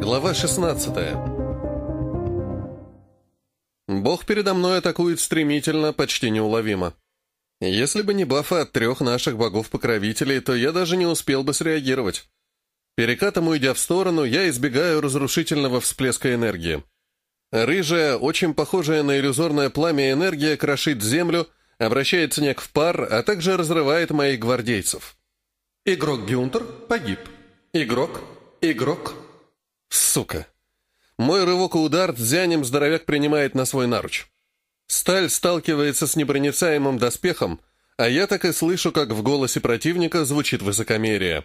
Глава 16 Бог передо мной атакует стремительно, почти неуловимо. Если бы не бафы от трех наших богов-покровителей, то я даже не успел бы среагировать. Перекатом уйдя в сторону, я избегаю разрушительного всплеска энергии. Рыжая, очень похожая на иллюзорное пламя энергия крошит землю, обращает снег в пар, а также разрывает моих гвардейцев. Игрок Гюнтер погиб. Игрок, игрок. Сука. Мой рывок и удар дзянем здоровяк принимает на свой наруч. Сталь сталкивается с непроницаемым доспехом, а я так и слышу, как в голосе противника звучит высокомерие.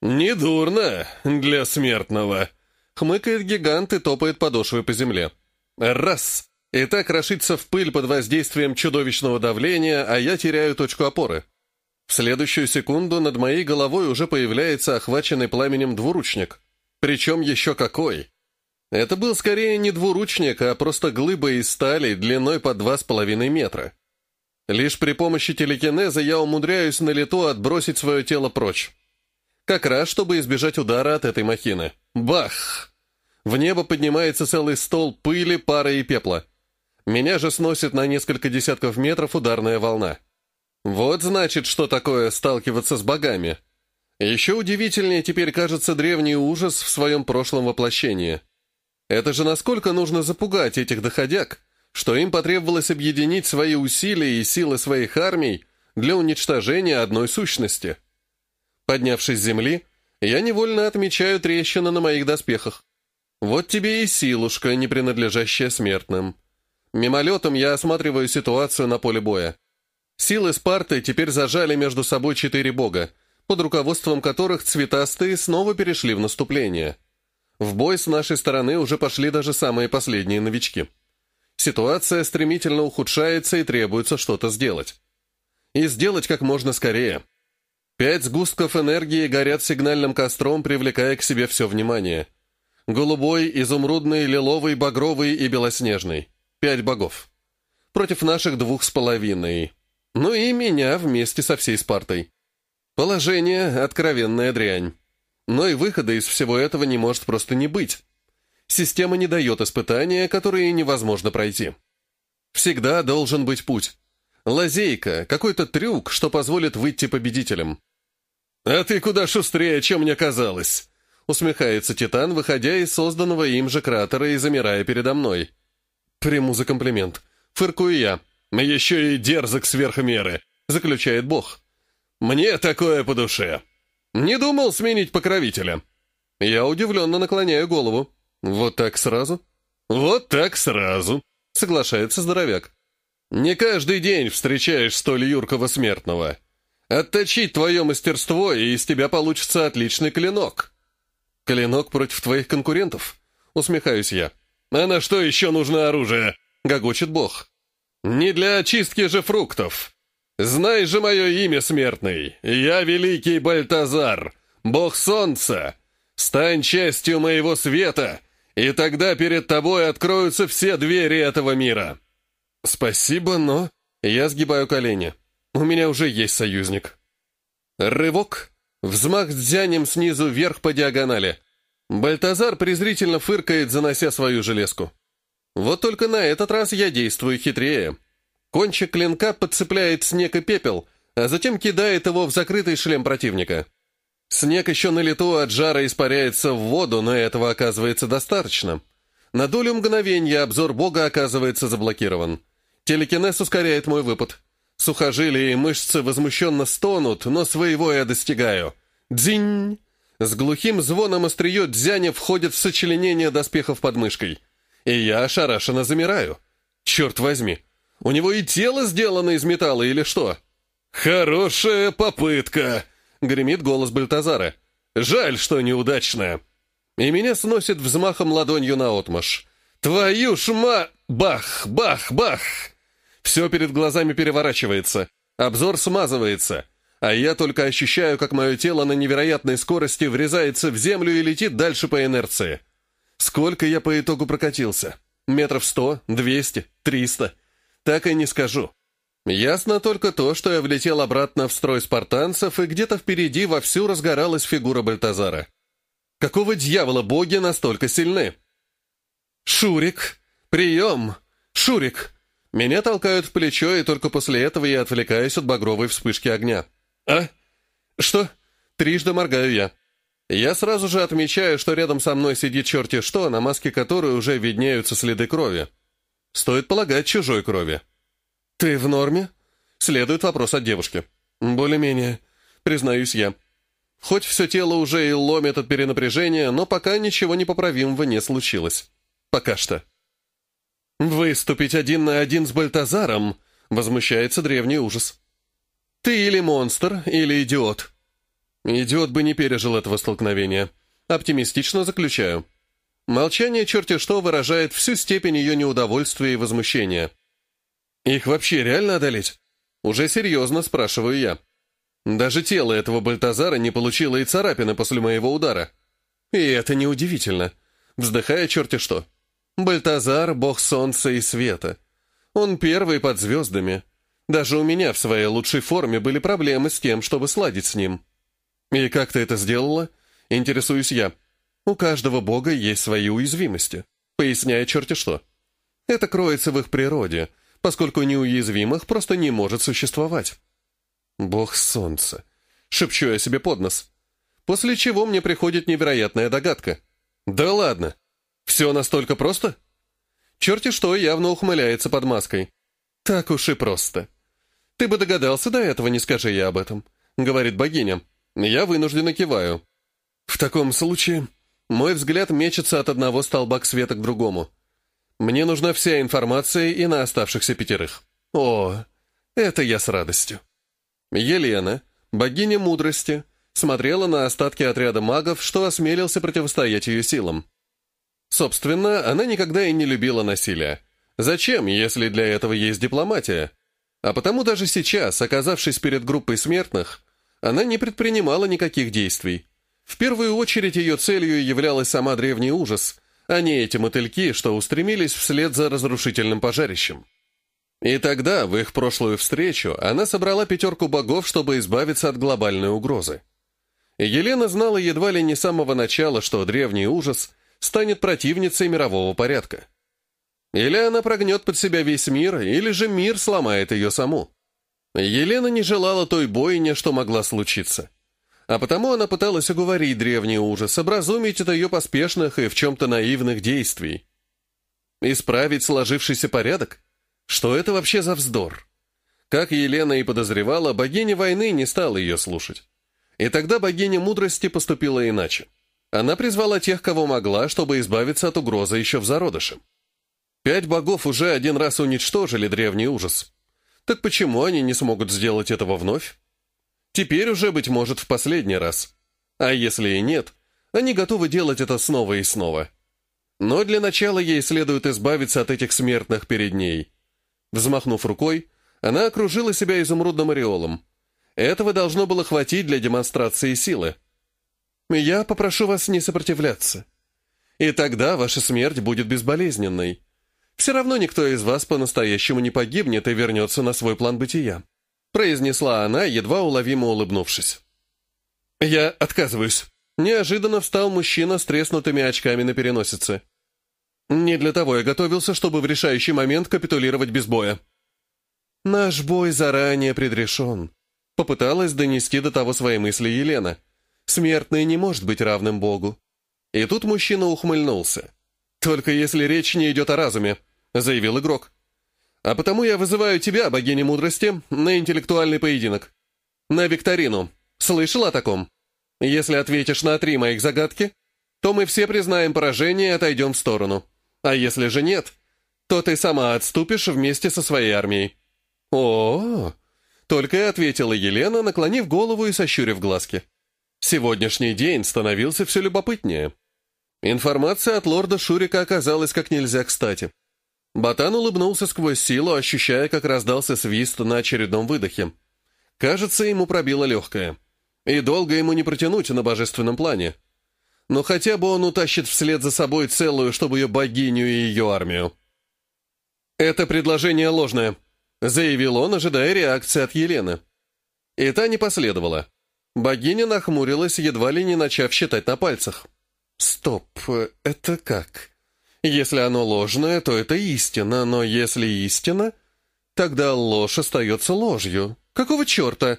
«Недурно для смертного!» Хмыкает гигант и топает подошвой по земле. Раз! И так крошится в пыль под воздействием чудовищного давления, а я теряю точку опоры. В следующую секунду над моей головой уже появляется охваченный пламенем двуручник. Причем еще какой! Это был скорее не двуручник, а просто глыба из стали длиной по два с половиной метра. Лишь при помощи телекинеза я умудряюсь на лету отбросить свое тело прочь. Как раз, чтобы избежать удара от этой махины. Бах! В небо поднимается целый стол пыли, пара и пепла. Меня же сносит на несколько десятков метров ударная волна. Вот значит, что такое сталкиваться с богами. Еще удивительнее теперь кажется древний ужас в своем прошлом воплощении. Это же насколько нужно запугать этих доходяг, что им потребовалось объединить свои усилия и силы своих армий для уничтожения одной сущности. Поднявшись с земли, я невольно отмечаю трещины на моих доспехах. Вот тебе и силушка, не принадлежащая смертным. Мимолетом я осматриваю ситуацию на поле боя. Силы Спарты теперь зажали между собой четыре бога, под руководством которых цветастые снова перешли в наступление. В бой с нашей стороны уже пошли даже самые последние новички. Ситуация стремительно ухудшается и требуется что-то сделать. И сделать как можно скорее. Пять сгустков энергии горят сигнальным костром, привлекая к себе все внимание. Голубой, изумрудный, лиловый, багровый и белоснежный. Пять богов. Против наших двух с половиной. Ну и меня вместе со всей Спартой. Положение — откровенная дрянь. Но и выхода из всего этого не может просто не быть. Система не дает испытания, которые невозможно пройти. Всегда должен быть путь. Лазейка, какой-то трюк, что позволит выйти победителем. «А ты куда шустрее, чем мне казалось!» Усмехается Титан, выходя из созданного им же кратера и замирая передо мной. Приму за комплимент. Фыркую я. «Еще и дерзок сверх меры», — заключает Бог. Мне такое по душе. Не думал сменить покровителя. Я удивленно наклоняю голову. Вот так сразу? Вот так сразу, соглашается здоровяк. Не каждый день встречаешь столь юркого смертного. Отточить твое мастерство, и из тебя получится отличный клинок. Клинок против твоих конкурентов? Усмехаюсь я. А на что еще нужно оружие? Гогочет бог. Не для очистки же фруктов. Знай же мое имя, смертный, я великий Бальтазар, бог солнца. Стань частью моего света, и тогда перед тобой откроются все двери этого мира. Спасибо, но... Я сгибаю колени. У меня уже есть союзник. Рывок. Взмах дзянем снизу вверх по диагонали. Бальтазар презрительно фыркает, занося свою железку. Вот только на этот раз я действую хитрее. Кончик клинка подцепляет снег и пепел, а затем кидает его в закрытый шлем противника. Снег еще на лету от жара испаряется в воду, но этого оказывается достаточно. На долю мгновения обзор бога оказывается заблокирован. Телекинез ускоряет мой выпад. Сухожилия и мышцы возмущенно стонут, но своего я достигаю. Дзинь! С глухим звоном острие дзяня входит в сочленение доспехов под мышкой. И я ошарашенно замираю. Черт возьми! У него и тело сделано из металла или что?» «Хорошая попытка!» — гремит голос Бальтазара. «Жаль, что неудачная!» И меня сносит взмахом ладонью на отмаш. «Твою ж ма...» Бах! Бах! Бах! Все перед глазами переворачивается. Обзор смазывается. А я только ощущаю, как мое тело на невероятной скорости врезается в землю и летит дальше по инерции. Сколько я по итогу прокатился? Метров сто? Двести? Триста? Так и не скажу. Ясно только то, что я влетел обратно в строй спартанцев, и где-то впереди вовсю разгоралась фигура Бальтазара. Какого дьявола боги настолько сильны? «Шурик! Прием! Шурик!» Меня толкают в плечо, и только после этого я отвлекаюсь от багровой вспышки огня. «А? Что?» Трижды моргаю я. Я сразу же отмечаю, что рядом со мной сидит черти что, на маске которой уже виднеются следы крови. Стоит полагать чужой крови. «Ты в норме?» Следует вопрос от девушки. «Более-менее», признаюсь я. Хоть все тело уже и ломит от перенапряжения, но пока ничего непоправимого не случилось. Пока что. «Выступить один на один с Бальтазаром?» — возмущается древний ужас. «Ты или монстр, или идиот». Идиот бы не пережил этого столкновения. Оптимистично заключаю. Молчание черти что выражает всю степень ее неудовольствия и возмущения. Их вообще реально одолеть? Уже серьезно спрашиваю я. Даже тело этого Бальтазара не получило и царапины после моего удара. И это неудивительно. Вздыхая черти что. Бальтазар — бог солнца и света. Он первый под звездами. Даже у меня в своей лучшей форме были проблемы с тем, чтобы сладить с ним. «И как ты это сделала?» — интересуюсь я. «У каждого бога есть свои уязвимости», — поясняя черти что. «Это кроется в их природе, поскольку неуязвимых просто не может существовать». «Бог солнца», — шепчу я себе под нос. После чего мне приходит невероятная догадка. «Да ладно! Все настолько просто?» Черти что явно ухмыляется под маской. «Так уж и просто. Ты бы догадался до этого, не скажи я об этом», — говорит богиня. Я вынужденно киваю. В таком случае мой взгляд мечется от одного столба к света к другому. Мне нужна вся информация и на оставшихся пятерых. О, это я с радостью. Елена, богиня мудрости, смотрела на остатки отряда магов, что осмелился противостоять ее силам. Собственно, она никогда и не любила насилия. Зачем, если для этого есть дипломатия? А потому даже сейчас, оказавшись перед группой смертных, она не предпринимала никаких действий. В первую очередь ее целью являлась сама древний ужас, а не эти мотыльки, что устремились вслед за разрушительным пожарищем. И тогда, в их прошлую встречу, она собрала пятерку богов, чтобы избавиться от глобальной угрозы. Елена знала едва ли не с самого начала, что древний ужас станет противницей мирового порядка. Или она прогнет под себя весь мир, или же мир сломает ее саму. Елена не желала той бойни, что могла случиться. А потому она пыталась уговорить древний ужас, образумить от ее поспешных и в чем-то наивных действий. Исправить сложившийся порядок? Что это вообще за вздор? Как Елена и подозревала, богиня войны не стала ее слушать. И тогда богиня мудрости поступила иначе. Она призвала тех, кого могла, чтобы избавиться от угрозы еще в зародыше. Пять богов уже один раз уничтожили древний ужас. Так почему они не смогут сделать этого вновь? Теперь уже, быть может, в последний раз. А если и нет, они готовы делать это снова и снова. Но для начала ей следует избавиться от этих смертных перед ней. Взмахнув рукой, она окружила себя изумрудным ореолом. Этого должно было хватить для демонстрации силы. «Я попрошу вас не сопротивляться. И тогда ваша смерть будет безболезненной. Все равно никто из вас по-настоящему не погибнет и вернется на свой план бытия», произнесла она, едва уловимо улыбнувшись. «Я отказываюсь». Неожиданно встал мужчина с треснутыми очками на переносице. «Не для того я готовился, чтобы в решающий момент капитулировать без боя». «Наш бой заранее предрешен», — попыталась донести до того свои мысли Елена. «Смертный не может быть равным Богу». И тут мужчина ухмыльнулся. «Только если речь не идет о разуме», — заявил игрок. «А потому я вызываю тебя, богиня мудрости, на интеллектуальный поединок. На викторину. Слышал о таком? Если ответишь на три моих загадки, то мы все признаем поражение и отойдем в сторону. А если же нет, то ты сама отступишь вместе со своей армией». «О-о-о!» — только и ответила Елена, наклонив голову и сощурив глазки. Сегодняшний день становился все любопытнее. Информация от лорда Шурика оказалась как нельзя кстати. Ботан улыбнулся сквозь силу, ощущая, как раздался свист на очередном выдохе. Кажется, ему пробило легкое. И долго ему не протянуть на божественном плане. Но хотя бы он утащит вслед за собой целую, чтобы ее богиню и ее армию. «Это предложение ложное», — заявил он, ожидая реакции от Елены. И та не последовала. Богиня нахмурилась, едва ли не начав считать на пальцах. Стоп, это как? Если оно ложное, то это истина, но если истина, тогда ложь остается ложью. Какого черта?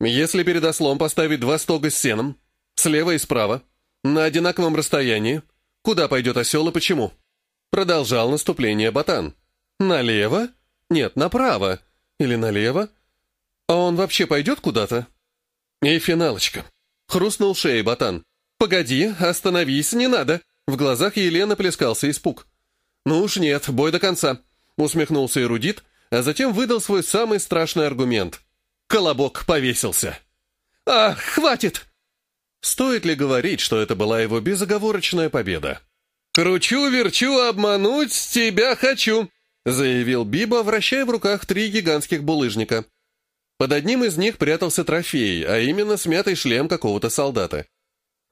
Если перед ослом поставить два стога с сеном, слева и справа, на одинаковом расстоянии, куда пойдет осел и почему? Продолжал наступление ботан. Налево? Нет, направо. Или налево? А он вообще пойдет куда-то? И финалочка. Хрустнул шеей ботан. «Погоди, остановись, не надо!» В глазах Елены плескался испуг. «Ну уж нет, бой до конца», — усмехнулся эрудит, а затем выдал свой самый страшный аргумент. Колобок повесился. «Ах, хватит!» Стоит ли говорить, что это была его безоговорочная победа? «Кручу-верчу, обмануть тебя хочу!» — заявил Биба, вращая в руках три гигантских булыжника. Под одним из них прятался трофей, а именно смятый шлем какого-то солдата.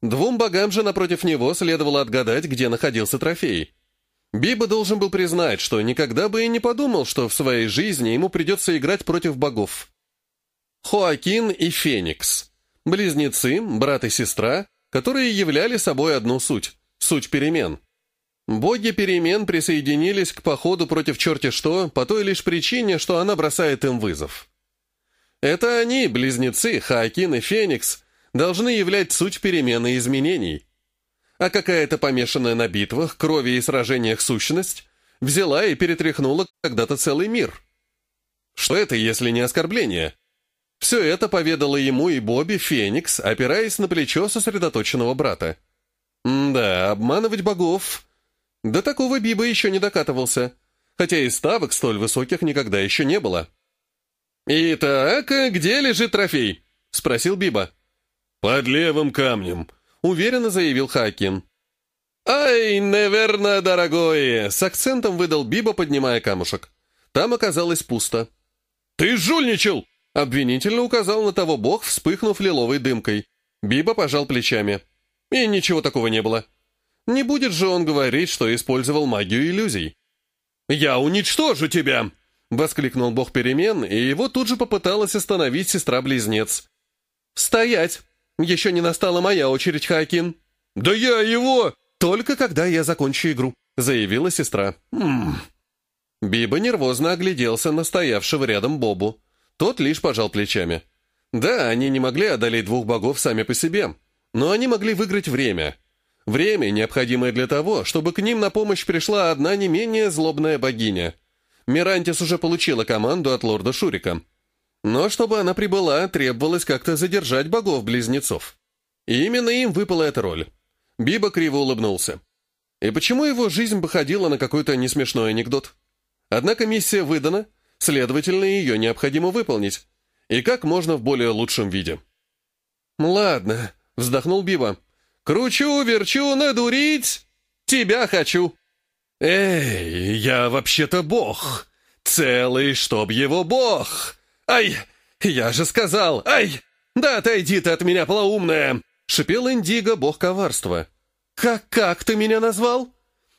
Двум богам же напротив него следовало отгадать, где находился трофей. Биба должен был признать, что никогда бы и не подумал, что в своей жизни ему придется играть против богов. Хоакин и Феникс. Близнецы, брат и сестра, которые являли собой одну суть — суть перемен. Боги перемен присоединились к походу против черти что по той лишь причине, что она бросает им вызов. Это они, близнецы, Хоакин и Феникс, должны являть суть перемены и изменений. А какая-то помешанная на битвах, крови и сражениях сущность взяла и перетряхнула когда-то целый мир. Что это, если не оскорбление? Все это поведала ему и Бобби Феникс, опираясь на плечо сосредоточенного брата. Да, обманывать богов. До такого Биба еще не докатывался, хотя и ставок столь высоких никогда еще не было. «Итак, где лежит трофей?» — спросил Биба. «Под левым камнем», — уверенно заявил Хакин. «Ай, наверное, дорогой!» — с акцентом выдал Биба, поднимая камушек. Там оказалось пусто. «Ты жульничал!» — обвинительно указал на того бог, вспыхнув лиловой дымкой. Биба пожал плечами. И ничего такого не было. Не будет же он говорить, что использовал магию иллюзий. «Я уничтожу тебя!» — воскликнул бог перемен, и его тут же попыталась остановить сестра-близнец. «Стоять!» «Еще не настала моя очередь, Хакин». «Да я его...» «Только когда я закончу игру», — заявила сестра. «Ммм...» Биба нервозно огляделся на стоявшего рядом Бобу. Тот лишь пожал плечами. Да, они не могли одолеть двух богов сами по себе, но они могли выиграть время. Время, необходимое для того, чтобы к ним на помощь пришла одна не менее злобная богиня. Мирантис уже получила команду от лорда Шурика. Но чтобы она прибыла, требовалось как-то задержать богов-близнецов. И именно им выпала эта роль. Биба криво улыбнулся. И почему его жизнь походила на какой-то несмешной анекдот? Однако миссия выдана, следовательно, ее необходимо выполнить. И как можно в более лучшем виде. «Ладно», — вздохнул Биба. «Кручу, верчу, надурить! Тебя хочу!» «Эй, я вообще-то бог! Целый, чтоб его бог!» «Ай! Я же сказал! Ай! Да отойди ты от меня, полоумная!» — шипел Индиго, бог коварства. «Как, как ты меня назвал?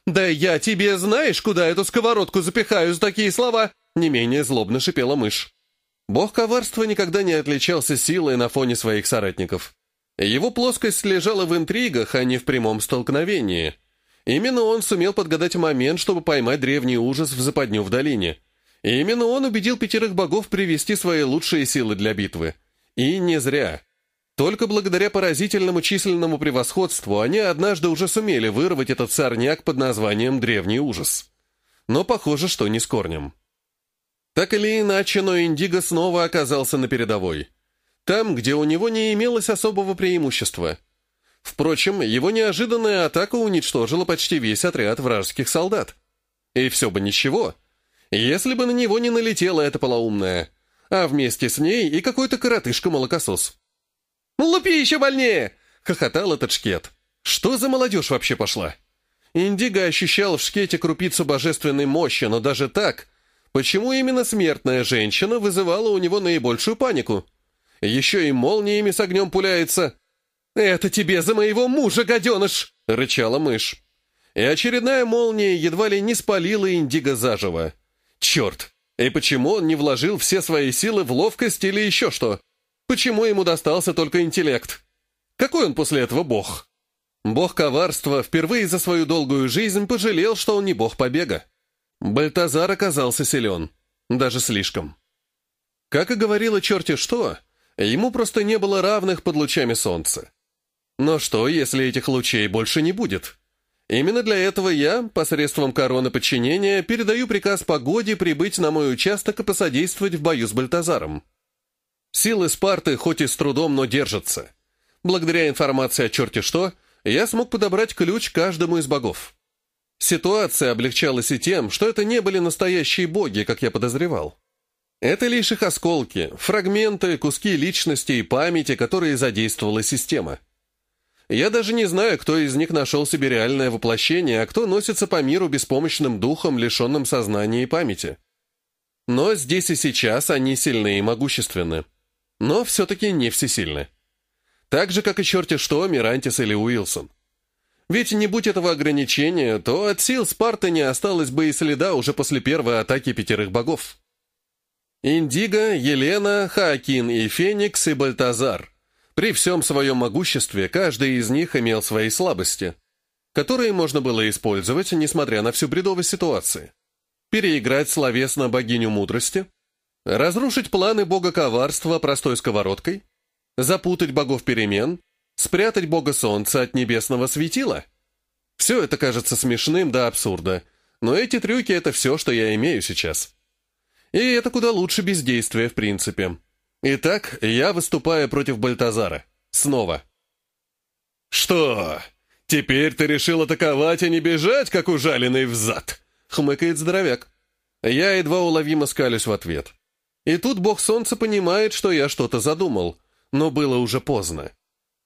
Да я тебе знаешь, куда эту сковородку запихаю за такие слова?» Не менее злобно шипела мышь. Бог коварства никогда не отличался силой на фоне своих соратников. Его плоскость лежала в интригах, а не в прямом столкновении. Именно он сумел подгадать момент, чтобы поймать древний ужас в западню в долине — и именно он убедил пятерых богов привести свои лучшие силы для битвы. И не зря. Только благодаря поразительному численному превосходству они однажды уже сумели вырвать этот сорняк под названием «Древний ужас». Но похоже, что не с корнем. Так или иначе, но Индиго снова оказался на передовой. Там, где у него не имелось особого преимущества. Впрочем, его неожиданная атака уничтожила почти весь отряд вражеских солдат. И все бы ничего, если бы на него не налетела эта полоумная, а вместе с ней и какой-то коротышка-молокосос. «Лупи еще больнее!» — хохотал этот шкет. «Что за молодежь вообще пошла?» Индиго ощущал в шкете крупицу божественной мощи, но даже так, почему именно смертная женщина вызывала у него наибольшую панику? Еще и молниями с огнем пуляется. «Это тебе за моего мужа, гаденыш!» — рычала мышь. И очередная молния едва ли не спалила Индиго заживо. Черт! И почему он не вложил все свои силы в ловкость или еще что? Почему ему достался только интеллект? Какой он после этого бог? Бог коварства впервые за свою долгую жизнь пожалел, что он не бог побега. Бальтазар оказался силен. Даже слишком. Как и говорила черти что, ему просто не было равных под лучами солнца. Но что, если этих лучей больше не будет? Именно для этого я, посредством короны подчинения, передаю приказ погоде прибыть на мой участок и посодействовать в бою с Бальтазаром. Силы Спарты хоть и с трудом, но держатся. Благодаря информации о черте что, я смог подобрать ключ каждому из богов. Ситуация облегчалась и тем, что это не были настоящие боги, как я подозревал. Это лишь их осколки, фрагменты, куски личности и памяти, которые задействовала система. Я даже не знаю, кто из них нашел себе реальное воплощение, а кто носится по миру беспомощным духом, лишенным сознания и памяти. Но здесь и сейчас они сильны и могущественны. Но все-таки не всесильны. Так же, как и черти что, Мирантис или Уилсон. Ведь не будь этого ограничения, то от сил Спарты не осталось бы и следа уже после первой атаки пятерых богов. Индиго, Елена, Хаакин и Феникс и Бальтазар. При всем своем могуществе каждый из них имел свои слабости, которые можно было использовать, несмотря на всю бредовость ситуации. Переиграть словесно богиню мудрости, разрушить планы бога коварства простой сковородкой, запутать богов перемен, спрятать бога солнца от небесного светила. Все это кажется смешным до абсурда, но эти трюки — это все, что я имею сейчас. И это куда лучше бездействия, в принципе. Итак, я выступаю против Бальтазара. Снова. «Что? Теперь ты решил атаковать, а не бежать, как ужаленный взад?» — хмыкает здоровяк. Я едва уловимо скалюсь в ответ. И тут бог солнца понимает, что я что-то задумал — но было уже поздно.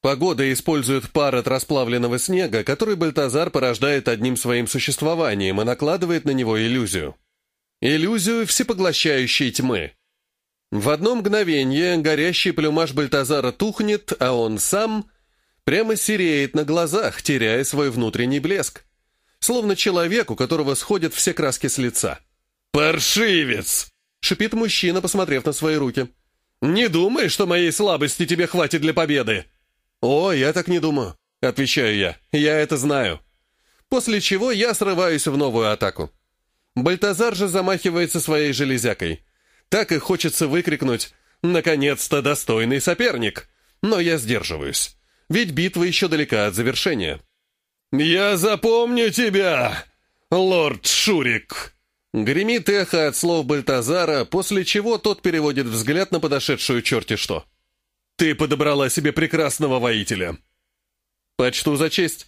Погода использует пар от расплавленного снега, который Бальтазар порождает одним своим существованием и накладывает на него иллюзию. Иллюзию всепоглощающей тьмы. В одно мгновение горящий плюмаж Бальтазара тухнет, а он сам прямо сереет на глазах, теряя свой внутренний блеск. Словно человек, у которого сходят все краски с лица. «Паршивец!» — шипит мужчина, посмотрев на свои руки. «Не думай, что моей слабости тебе хватит для победы!» «О, я так не думаю», — отвечаю я. «Я это знаю». После чего я срываюсь в новую атаку. Бальтазар же замахивается своей железякой. Так и хочется выкрикнуть «Наконец-то достойный соперник!» Но я сдерживаюсь, ведь битва еще далека от завершения. «Я запомню тебя, лорд Шурик!» Гремит эхо от слов Бальтазара, после чего тот переводит взгляд на подошедшую черти что. «Ты подобрала себе прекрасного воителя!» «Почту за честь!»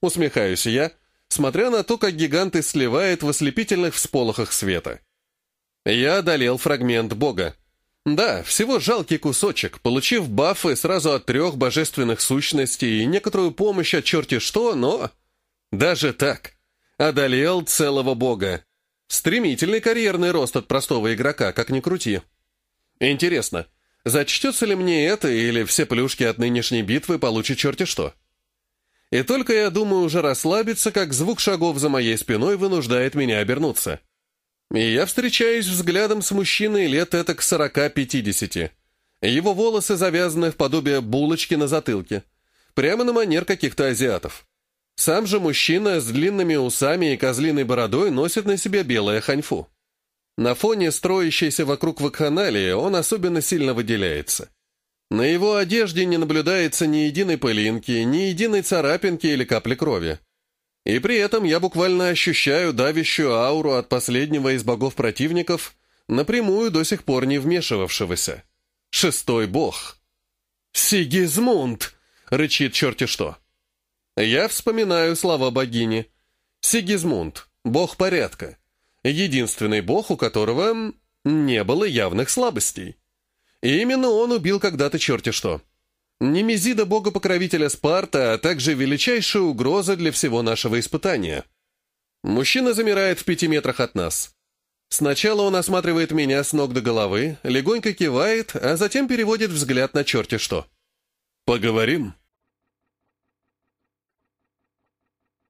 Усмехаюсь я, смотря на то, как гиганты сливает в ослепительных всполохах света. Я одолел фрагмент бога. Да, всего жалкий кусочек, получив бафы сразу от трех божественных сущностей и некоторую помощь от черти что, но... Даже так. Одолел целого бога. Стремительный карьерный рост от простого игрока, как ни крути. Интересно, зачтется ли мне это, или все плюшки от нынешней битвы получат черти что? И только я думаю уже расслабиться, как звук шагов за моей спиной вынуждает меня обернуться. И я встречаюсь взглядом с мужчиной лет это к сорока-пятидесяти. Его волосы завязаны в подобие булочки на затылке. Прямо на манер каких-то азиатов. Сам же мужчина с длинными усами и козлиной бородой носит на себе белое ханьфу. На фоне строящейся вокруг вакханалии он особенно сильно выделяется. На его одежде не наблюдается ни единой пылинки, ни единой царапинки или капли крови. И при этом я буквально ощущаю давящую ауру от последнего из богов-противников, напрямую до сих пор не вмешивавшегося. Шестой бог. «Сигизмунд!» — рычит черти что. Я вспоминаю слова богини. Сигизмунд, бог порядка. Единственный бог, у которого не было явных слабостей. И именно он убил когда-то черти что. Немезида бога-покровителя Спарта, а также величайшая угроза для всего нашего испытания. Мужчина замирает в пяти метрах от нас. Сначала он осматривает меня с ног до головы, легонько кивает, а затем переводит взгляд на черти что. «Поговорим?»